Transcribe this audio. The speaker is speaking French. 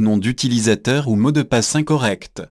nom d'utilisateur ou mot de passe incorrect.